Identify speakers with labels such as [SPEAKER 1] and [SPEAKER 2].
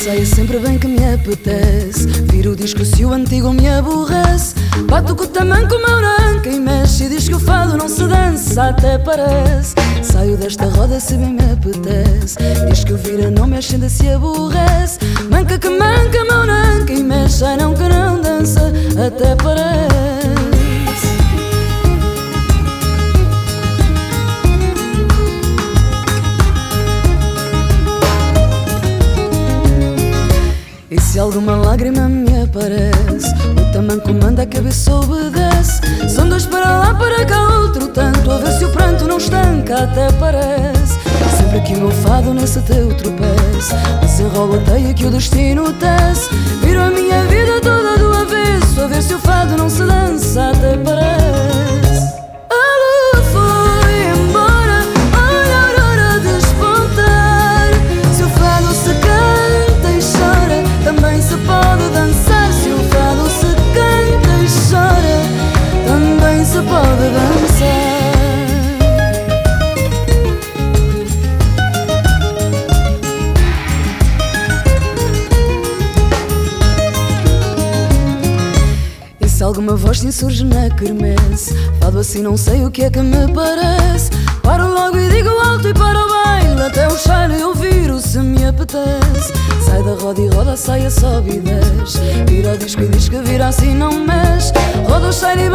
[SPEAKER 1] sei sempre bem que me apetece. Viro o disco se o antigo me aborrece. Bato com o tamanco, meu nanca e mexe. E diz que o fado não se dança, até parece. Saio desta roda se bem me apetece. Diz que o vira não mexe, ainda se aborrece. Manca que manca, meu nanca e mexe. Ai não que não dança, até parece alguma lágrima me aparece. O tamanco manda a cabeça obedece. São dois para lá, para cá, outro tanto. A ver se o pranto não estanca, até parece. Sempre que o meu fado nesse teu tropeço Desenrola a teia que o destino tece. Viro a minha vida toda Se alguma voz se insurge na quermesse. Fado assim não sei o que é que me parece. Paro logo e digo alto e para o baile Até o cheiro eu viro se me apetece. Sai da roda e roda, saia, sobe e desce. Vira o disco e diz que vira assim não mexe. Roda o cheiro e